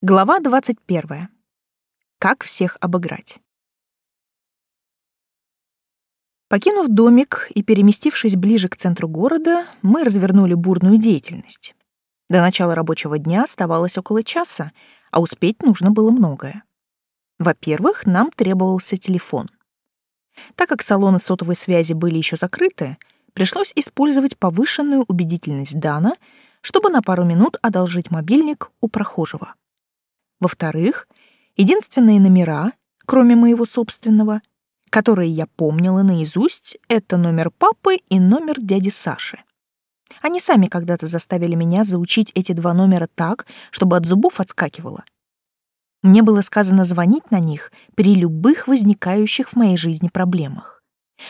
Глава 21. Как всех обыграть. Покинув домик и переместившись ближе к центру города, мы развернули бурную деятельность. До начала рабочего дня оставалось около часа, а успеть нужно было многое. Во-первых, нам требовался телефон. Так как салоны сотовой связи были еще закрыты, пришлось использовать повышенную убедительность Дана, чтобы на пару минут одолжить мобильник у прохожего. Во-вторых, единственные номера, кроме моего собственного, которые я помнила наизусть, это номер папы и номер дяди Саши. Они сами когда-то заставили меня заучить эти два номера так, чтобы от зубов отскакивало. Мне было сказано звонить на них при любых возникающих в моей жизни проблемах.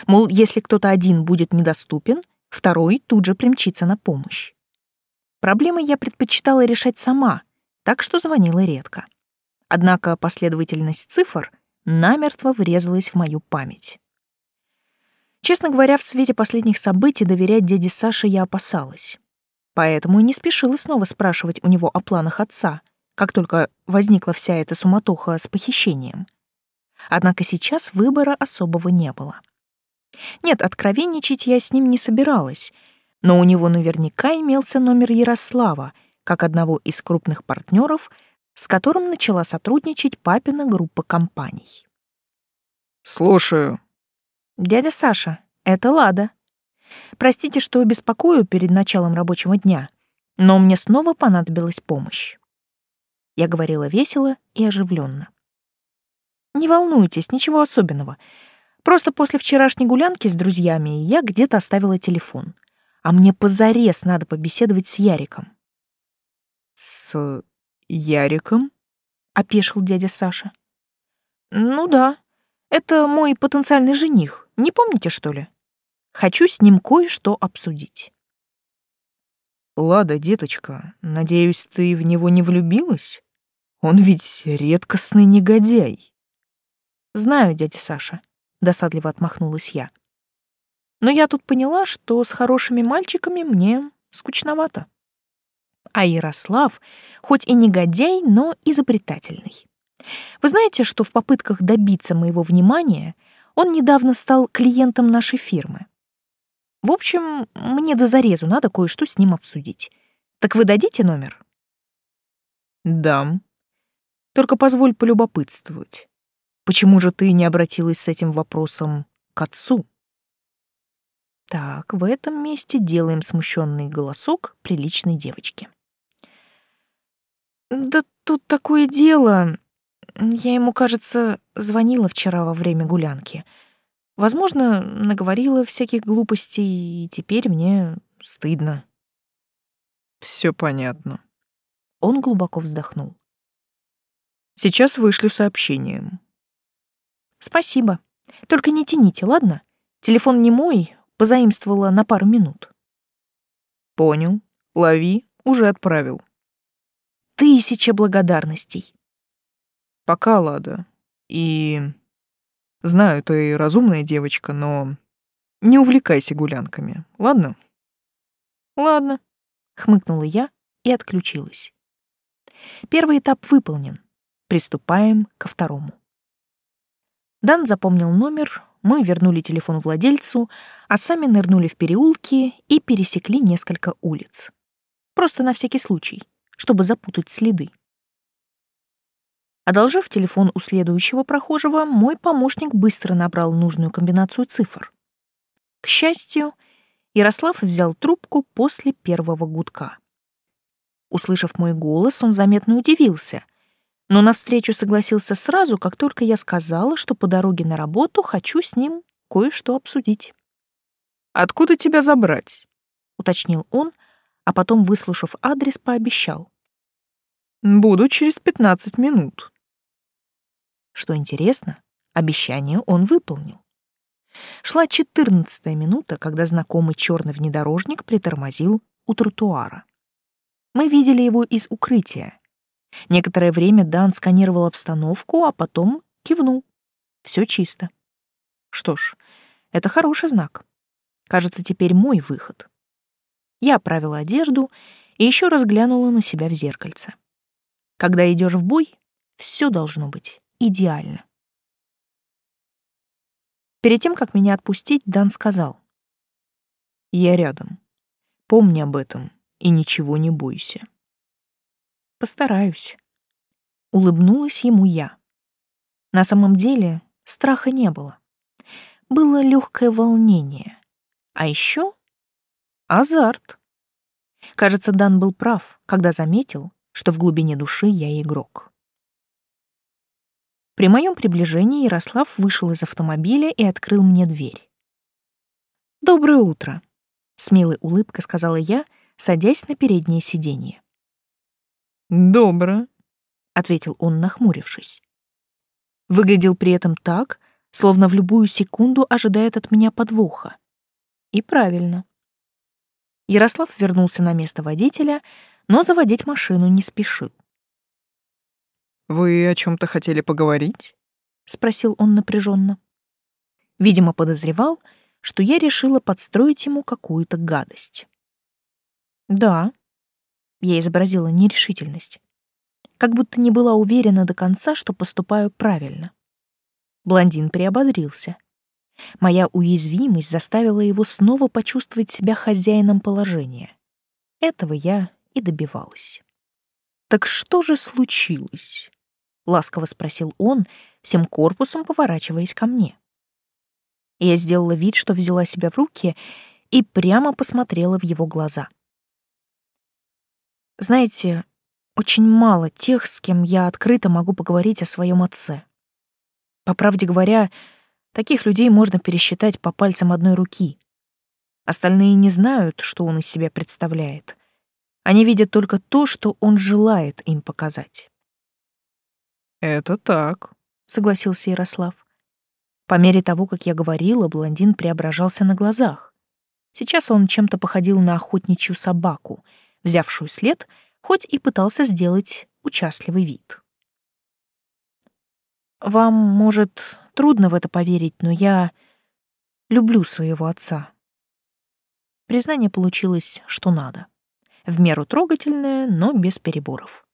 Мол, если кто-то один будет недоступен, второй тут же примчится на помощь. Проблемы я предпочитала решать сама, так что звонила редко. Однако последовательность цифр намертво врезалась в мою память. Честно говоря, в свете последних событий доверять дяде Саше я опасалась. Поэтому и не спешила снова спрашивать у него о планах отца, как только возникла вся эта суматоха с похищением. Однако сейчас выбора особого не было. Нет, откровенничать я с ним не собиралась, но у него наверняка имелся номер Ярослава — как одного из крупных партнеров, с которым начала сотрудничать папина группа компаний. «Слушаю». «Дядя Саша, это Лада. Простите, что беспокою перед началом рабочего дня, но мне снова понадобилась помощь». Я говорила весело и оживленно. «Не волнуйтесь, ничего особенного. Просто после вчерашней гулянки с друзьями я где-то оставила телефон, а мне позарез надо побеседовать с Яриком. «С Яриком?» — опешил дядя Саша. «Ну да, это мой потенциальный жених. Не помните, что ли? Хочу с ним кое-что обсудить». «Лада, деточка, надеюсь, ты в него не влюбилась? Он ведь редкостный негодяй». «Знаю, дядя Саша», — досадливо отмахнулась я. «Но я тут поняла, что с хорошими мальчиками мне скучновато». А Ярослав, хоть и негодяй, но изобретательный. Вы знаете, что в попытках добиться моего внимания он недавно стал клиентом нашей фирмы. В общем, мне до зарезу надо кое-что с ним обсудить. Так вы дадите номер? Дам. Только позволь полюбопытствовать. Почему же ты не обратилась с этим вопросом к отцу? Так, в этом месте делаем смущенный голосок приличной девочки. Да тут такое дело. Я ему, кажется, звонила вчера во время гулянки. Возможно, наговорила всяких глупостей, и теперь мне стыдно. Все понятно. Он глубоко вздохнул. Сейчас вышлю сообщением. Спасибо. Только не тяните, ладно? Телефон не мой, позаимствовала на пару минут. Понял. Лови, уже отправил. Тысяча благодарностей. Пока, Лада. И знаю, ты разумная девочка, но не увлекайся гулянками, ладно? Ладно, хмыкнула я и отключилась. Первый этап выполнен. Приступаем ко второму. Дан запомнил номер, мы вернули телефон владельцу, а сами нырнули в переулки и пересекли несколько улиц. Просто на всякий случай, чтобы запутать следы. Одолжив телефон у следующего прохожего, мой помощник быстро набрал нужную комбинацию цифр. К счастью, Ярослав взял трубку после первого гудка. Услышав мой голос, он заметно удивился, но навстречу согласился сразу, как только я сказала, что по дороге на работу хочу с ним кое-что обсудить. «Откуда тебя забрать?» — уточнил он, а потом, выслушав адрес, пообещал. «Буду через пятнадцать минут». Что интересно, обещание он выполнил. Шла четырнадцатая минута, когда знакомый черный внедорожник притормозил у тротуара. Мы видели его из укрытия, Некоторое время Дан сканировал обстановку, а потом кивнул. Все чисто. Что ж, это хороший знак. Кажется, теперь мой выход. Я оправила одежду и еще раз глянула на себя в зеркальце. Когда идешь в бой, все должно быть идеально. Перед тем, как меня отпустить, Дан сказал. «Я рядом. Помни об этом и ничего не бойся». «Постараюсь». Улыбнулась ему я. На самом деле страха не было. Было легкое волнение. А еще азарт. Кажется, Дан был прав, когда заметил, что в глубине души я игрок. При моем приближении Ярослав вышел из автомобиля и открыл мне дверь. «Доброе утро», — с милой улыбкой сказала я, садясь на переднее сиденье. «Добро», — ответил он, нахмурившись. Выглядел при этом так, словно в любую секунду ожидает от меня подвоха. И правильно. Ярослав вернулся на место водителя, но заводить машину не спешил. «Вы о чем то хотели поговорить?» — спросил он напряженно. Видимо, подозревал, что я решила подстроить ему какую-то гадость. «Да», — я изобразила нерешительность, как будто не была уверена до конца, что поступаю правильно. Блондин приободрился. Моя уязвимость заставила его снова почувствовать себя хозяином положения. Этого я и добивалась. «Так что же случилось?» ласково спросил он, всем корпусом поворачиваясь ко мне. Я сделала вид, что взяла себя в руки и прямо посмотрела в его глаза. Знаете, очень мало тех, с кем я открыто могу поговорить о своем отце. По правде говоря, таких людей можно пересчитать по пальцам одной руки. Остальные не знают, что он из себя представляет. Они видят только то, что он желает им показать. «Это так», — согласился Ярослав. По мере того, как я говорила, блондин преображался на глазах. Сейчас он чем-то походил на охотничью собаку, взявшую след, хоть и пытался сделать участливый вид. «Вам, может, трудно в это поверить, но я люблю своего отца». Признание получилось, что надо. В меру трогательное, но без переборов.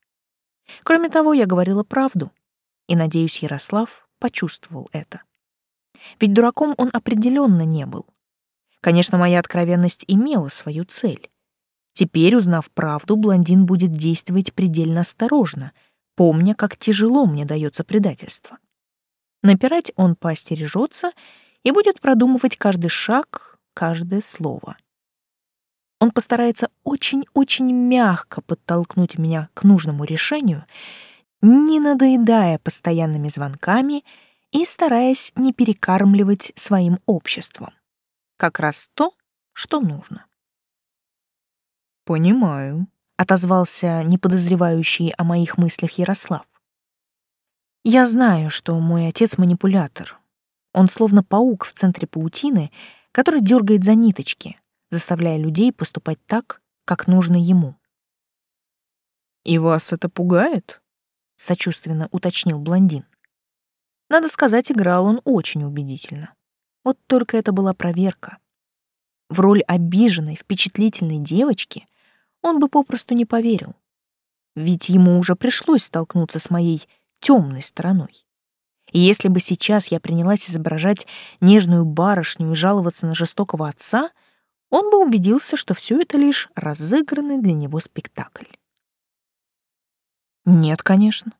Кроме того, я говорила правду, и, надеюсь, Ярослав почувствовал это. Ведь дураком он определенно не был. Конечно, моя откровенность имела свою цель. Теперь, узнав правду, блондин будет действовать предельно осторожно, помня, как тяжело мне дается предательство. Напирать он поостережется и будет продумывать каждый шаг, каждое слово. Он постарается очень-очень мягко подтолкнуть меня к нужному решению, не надоедая постоянными звонками и стараясь не перекармливать своим обществом. Как раз то, что нужно. «Понимаю», — отозвался неподозревающий о моих мыслях Ярослав. «Я знаю, что мой отец манипулятор. Он словно паук в центре паутины, который дергает за ниточки, заставляя людей поступать так, как нужно ему. «И вас это пугает?» — сочувственно уточнил блондин. Надо сказать, играл он очень убедительно. Вот только это была проверка. В роль обиженной, впечатлительной девочки он бы попросту не поверил. Ведь ему уже пришлось столкнуться с моей темной стороной. И если бы сейчас я принялась изображать нежную барышню и жаловаться на жестокого отца — он бы убедился, что все это лишь разыгранный для него спектакль. «Нет, конечно.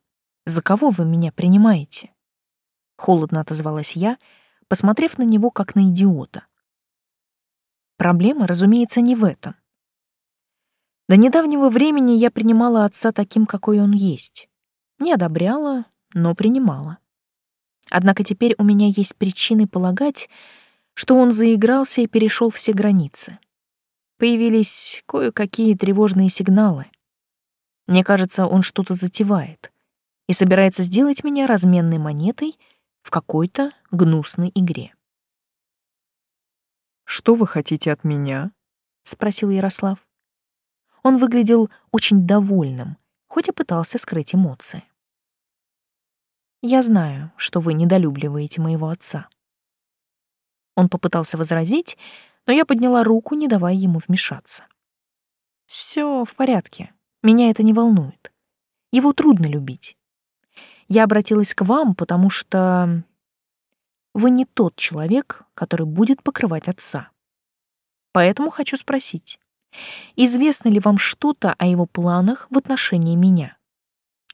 За кого вы меня принимаете?» Холодно отозвалась я, посмотрев на него как на идиота. Проблема, разумеется, не в этом. До недавнего времени я принимала отца таким, какой он есть. Не одобряла, но принимала. Однако теперь у меня есть причины полагать, что он заигрался и перешел все границы. Появились кое-какие тревожные сигналы. Мне кажется, он что-то затевает и собирается сделать меня разменной монетой в какой-то гнусной игре. «Что вы хотите от меня?» — спросил Ярослав. Он выглядел очень довольным, хоть и пытался скрыть эмоции. «Я знаю, что вы недолюбливаете моего отца. Он попытался возразить, но я подняла руку, не давая ему вмешаться. Все в порядке, меня это не волнует. Его трудно любить. Я обратилась к вам, потому что вы не тот человек, который будет покрывать отца. Поэтому хочу спросить, известно ли вам что-то о его планах в отношении меня?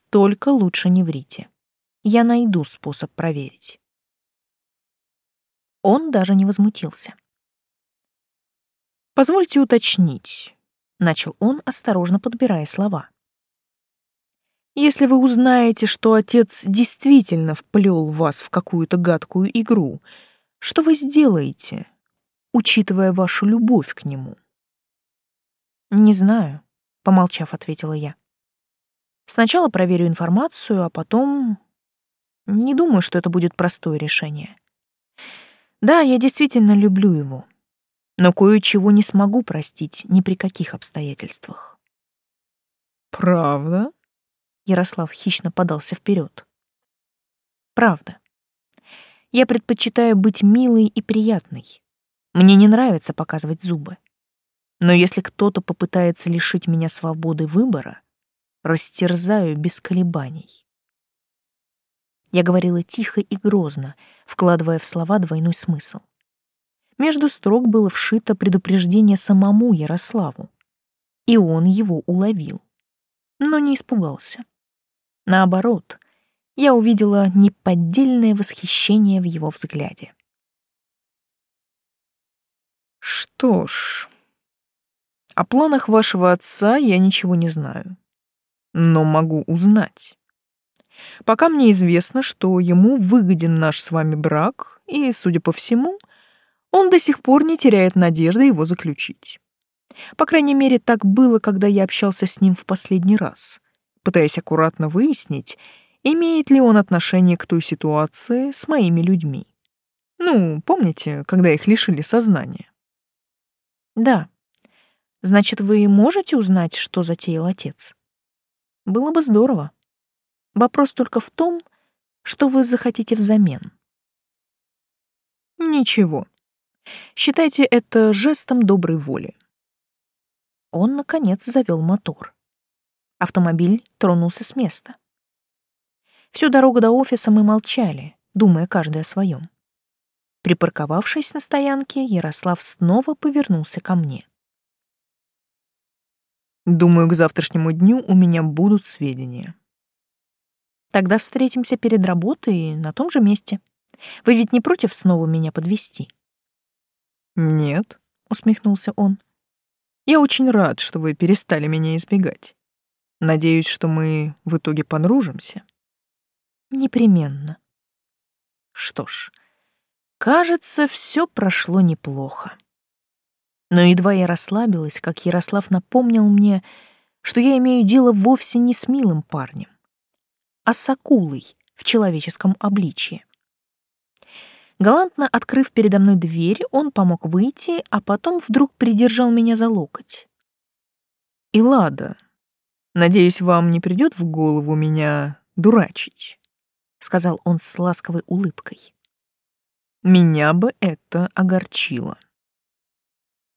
Только лучше не врите. Я найду способ проверить. Он даже не возмутился. «Позвольте уточнить», — начал он, осторожно подбирая слова. «Если вы узнаете, что отец действительно вплел вас в какую-то гадкую игру, что вы сделаете, учитывая вашу любовь к нему?» «Не знаю», — помолчав, ответила я. «Сначала проверю информацию, а потом... Не думаю, что это будет простое решение. Да, я действительно люблю его, но кое-чего не смогу простить ни при каких обстоятельствах. Правда? Ярослав хищно подался вперед. Правда. Я предпочитаю быть милой и приятной. Мне не нравится показывать зубы. Но если кто-то попытается лишить меня свободы выбора, растерзаю без колебаний. Я говорила тихо и грозно, вкладывая в слова двойной смысл. Между строк было вшито предупреждение самому Ярославу, и он его уловил, но не испугался. Наоборот, я увидела неподдельное восхищение в его взгляде. Что ж, о планах вашего отца я ничего не знаю, но могу узнать. Пока мне известно, что ему выгоден наш с вами брак, и, судя по всему, он до сих пор не теряет надежды его заключить. По крайней мере, так было, когда я общался с ним в последний раз, пытаясь аккуратно выяснить, имеет ли он отношение к той ситуации с моими людьми. Ну, помните, когда их лишили сознания? Да. Значит, вы можете узнать, что затеял отец? Было бы здорово. Вопрос только в том, что вы захотите взамен. Ничего. Считайте это жестом доброй воли. Он, наконец, завел мотор. Автомобиль тронулся с места. Всю дорогу до офиса мы молчали, думая каждый о своем. Припарковавшись на стоянке, Ярослав снова повернулся ко мне. «Думаю, к завтрашнему дню у меня будут сведения. Тогда встретимся перед работой на том же месте. Вы ведь не против снова меня подвести? Нет, усмехнулся он. Я очень рад, что вы перестали меня избегать. Надеюсь, что мы в итоге подружимся. Непременно. Что ж, кажется, все прошло неплохо. Но едва я расслабилась, как Ярослав напомнил мне, что я имею дело вовсе не с милым парнем а с акулой в человеческом обличье. Галантно открыв передо мной дверь, он помог выйти, а потом вдруг придержал меня за локоть. «Илада, надеюсь, вам не придет в голову меня дурачить», — сказал он с ласковой улыбкой. «Меня бы это огорчило».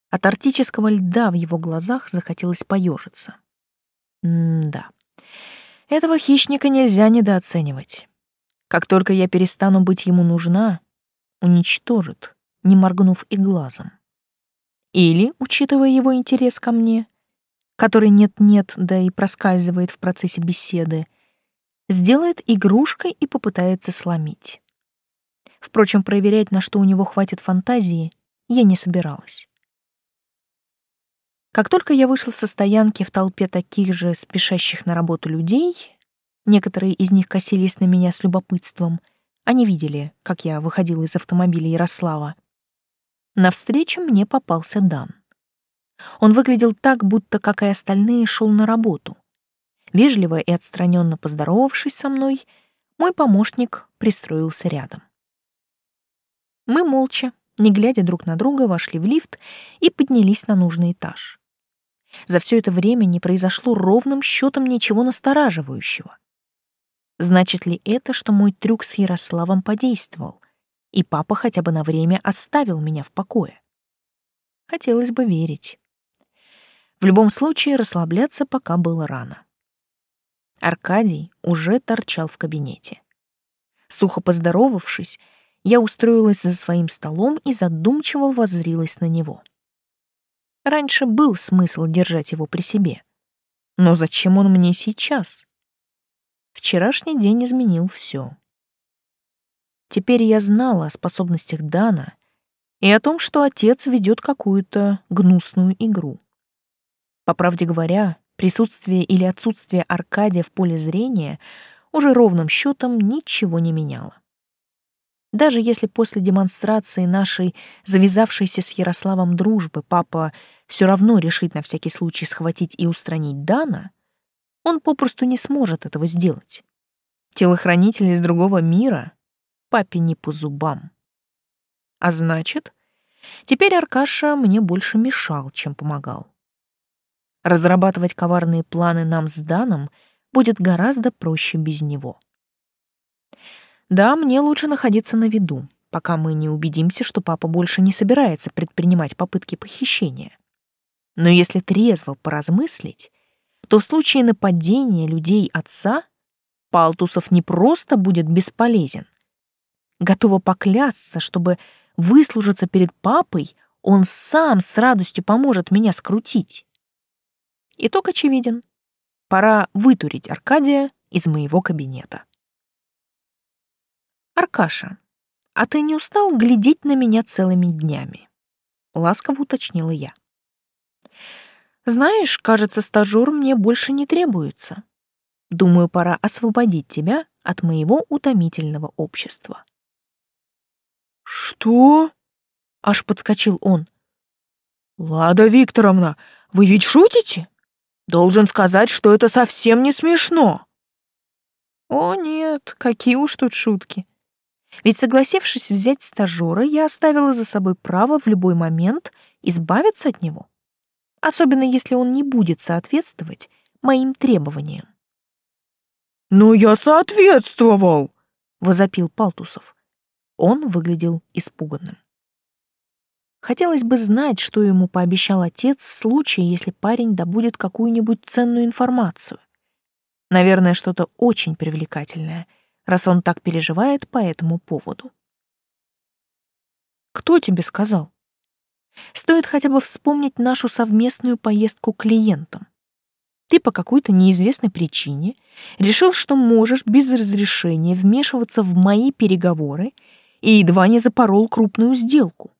От арктического льда в его глазах захотелось поежиться. М-да. Этого хищника нельзя недооценивать. Как только я перестану быть ему нужна, уничтожит, не моргнув и глазом. Или, учитывая его интерес ко мне, который нет-нет, да и проскальзывает в процессе беседы, сделает игрушкой и попытается сломить. Впрочем, проверять, на что у него хватит фантазии, я не собиралась. Как только я вышла со стоянки в толпе таких же спешащих на работу людей, некоторые из них косились на меня с любопытством, они видели, как я выходила из автомобиля Ярослава. Навстречу мне попался Дан. Он выглядел так, будто, как и остальные, шел на работу. Вежливо и отстраненно поздоровавшись со мной, мой помощник пристроился рядом. Мы молча, не глядя друг на друга, вошли в лифт и поднялись на нужный этаж. За все это время не произошло ровным счетом ничего настораживающего. Значит ли это, что мой трюк с Ярославом подействовал, и папа хотя бы на время оставил меня в покое? Хотелось бы верить. В любом случае, расслабляться пока было рано. Аркадий уже торчал в кабинете. Сухо поздоровавшись, я устроилась за своим столом и задумчиво воззрилась на него. Раньше был смысл держать его при себе. Но зачем он мне сейчас? Вчерашний день изменил все. Теперь я знала о способностях Дана и о том, что отец ведет какую-то гнусную игру. По правде говоря, присутствие или отсутствие Аркадия в поле зрения уже ровным счетом ничего не меняло. Даже если после демонстрации нашей завязавшейся с Ярославом дружбы папа все равно решит на всякий случай схватить и устранить Дана, он попросту не сможет этого сделать. Телохранитель из другого мира папе не по зубам. А значит, теперь Аркаша мне больше мешал, чем помогал. Разрабатывать коварные планы нам с Даном будет гораздо проще без него. Да, мне лучше находиться на виду, пока мы не убедимся, что папа больше не собирается предпринимать попытки похищения. Но если трезво поразмыслить, то в случае нападения людей отца Палтусов не просто будет бесполезен. Готова поклясться, чтобы выслужиться перед папой, он сам с радостью поможет меня скрутить. Итог очевиден. Пора вытурить Аркадия из моего кабинета. «Аркаша, а ты не устал глядеть на меня целыми днями?» — ласково уточнила я. «Знаешь, кажется, стажёр мне больше не требуется. Думаю, пора освободить тебя от моего утомительного общества». «Что?» — аж подскочил он. «Лада Викторовна, вы ведь шутите?» Должен сказать, что это совсем не смешно. О нет, какие уж тут шутки. Ведь согласившись взять стажера, я оставила за собой право в любой момент избавиться от него. Особенно если он не будет соответствовать моим требованиям. «Но я соответствовал!» — возопил Палтусов. Он выглядел испуганным. Хотелось бы знать, что ему пообещал отец в случае, если парень добудет какую-нибудь ценную информацию. Наверное, что-то очень привлекательное, раз он так переживает по этому поводу. Кто тебе сказал? Стоит хотя бы вспомнить нашу совместную поездку к клиентам. Ты по какой-то неизвестной причине решил, что можешь без разрешения вмешиваться в мои переговоры и едва не запорол крупную сделку.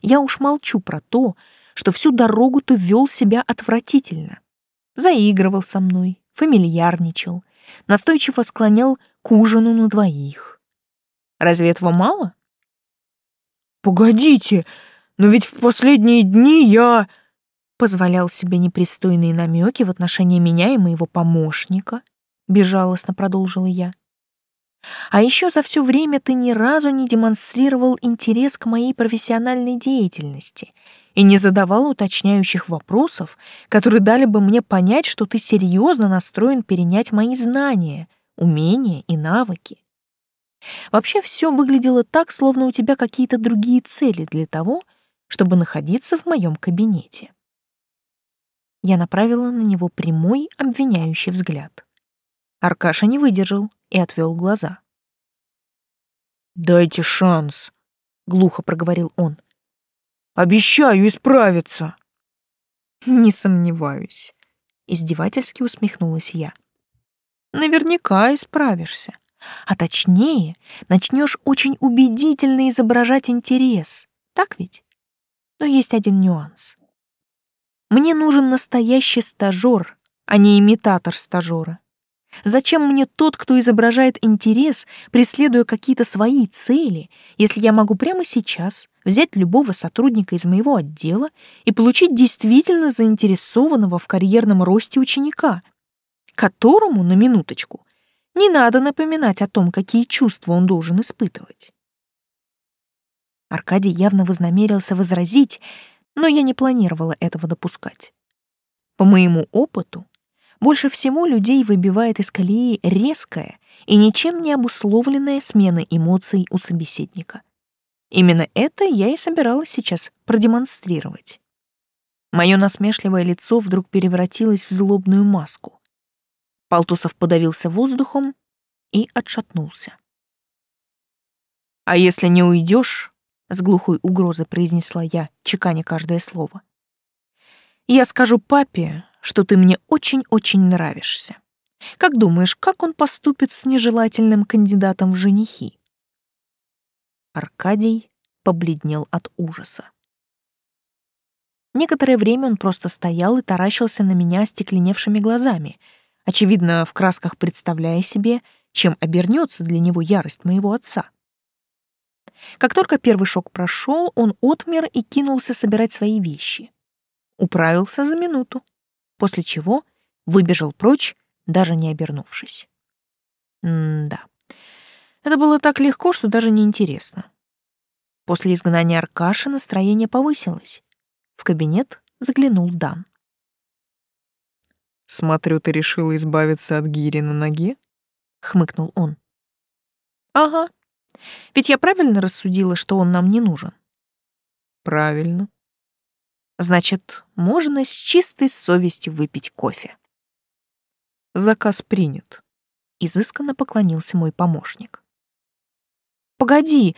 Я уж молчу про то, что всю дорогу ты вел себя отвратительно. Заигрывал со мной, фамильярничал, настойчиво склонял к ужину на двоих. Разве этого мало? Погодите, но ведь в последние дни я позволял себе непристойные намеки в отношении меня и моего помощника, безжалостно продолжила я. А еще за все время ты ни разу не демонстрировал интерес к моей профессиональной деятельности и не задавал уточняющих вопросов, которые дали бы мне понять, что ты серьезно настроен перенять мои знания, умения и навыки. Вообще все выглядело так, словно у тебя какие-то другие цели для того, чтобы находиться в моем кабинете. Я направила на него прямой обвиняющий взгляд. Аркаша не выдержал и отвел глаза. «Дайте шанс», — глухо проговорил он. «Обещаю исправиться». «Не сомневаюсь», — издевательски усмехнулась я. «Наверняка исправишься. А точнее, начнешь очень убедительно изображать интерес. Так ведь? Но есть один нюанс. Мне нужен настоящий стажер, а не имитатор стажера. Зачем мне тот, кто изображает интерес, преследуя какие-то свои цели, если я могу прямо сейчас взять любого сотрудника из моего отдела и получить действительно заинтересованного в карьерном росте ученика, которому, на минуточку, не надо напоминать о том, какие чувства он должен испытывать? Аркадий явно вознамерился возразить, но я не планировала этого допускать. По моему опыту, больше всего людей выбивает из колеи резкая и ничем не обусловленная смена эмоций у собеседника. Именно это я и собиралась сейчас продемонстрировать. Мое насмешливое лицо вдруг превратилось в злобную маску. Палтусов подавился воздухом и отшатнулся. «А если не уйдешь, с глухой угрозой произнесла я, чеканя каждое слово, «я скажу папе, что ты мне очень-очень нравишься. Как думаешь, как он поступит с нежелательным кандидатом в женихи?» Аркадий побледнел от ужаса. Некоторое время он просто стоял и таращился на меня остекленевшими глазами, очевидно, в красках представляя себе, чем обернется для него ярость моего отца. Как только первый шок прошел, он отмер и кинулся собирать свои вещи. Управился за минуту, после чего выбежал прочь, даже не обернувшись. М-да. Это было так легко, что даже не интересно. После изгнания Аркаши настроение повысилось. В кабинет заглянул Дан. «Смотрю, ты решила избавиться от гири на ноге?» — хмыкнул он. «Ага. Ведь я правильно рассудила, что он нам не нужен?» «Правильно». «Значит, можно с чистой совестью выпить кофе». «Заказ принят», — изысканно поклонился мой помощник. «Погоди,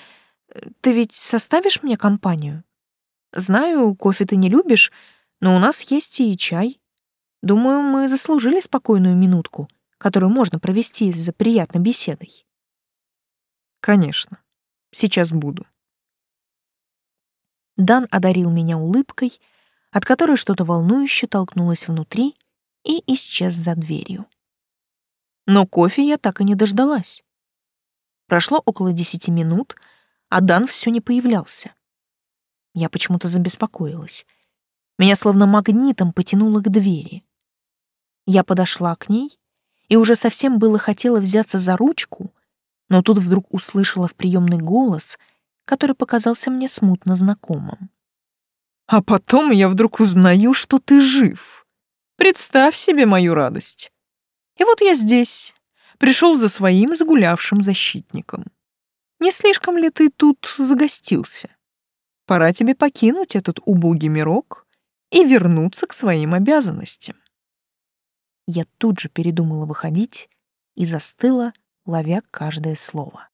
ты ведь составишь мне компанию?» Знаю, кофе ты не любишь, но у нас есть и чай. Думаю, мы заслужили спокойную минутку, которую можно провести за приятной беседой. Конечно. Сейчас буду. Дан одарил меня улыбкой, от которой что-то волнующе толкнулось внутри и исчез за дверью. Но кофе я так и не дождалась. Прошло около десяти минут, а Дан все не появлялся. Я почему-то забеспокоилась. Меня словно магнитом потянуло к двери. Я подошла к ней и уже совсем было хотела взяться за ручку, но тут вдруг услышала в приемный голос, который показался мне смутно знакомым. «А потом я вдруг узнаю, что ты жив. Представь себе мою радость. И вот я здесь, пришел за своим загулявшим защитником. Не слишком ли ты тут загостился?» Пора тебе покинуть этот убогий мирок и вернуться к своим обязанностям. Я тут же передумала выходить и застыла, ловя каждое слово.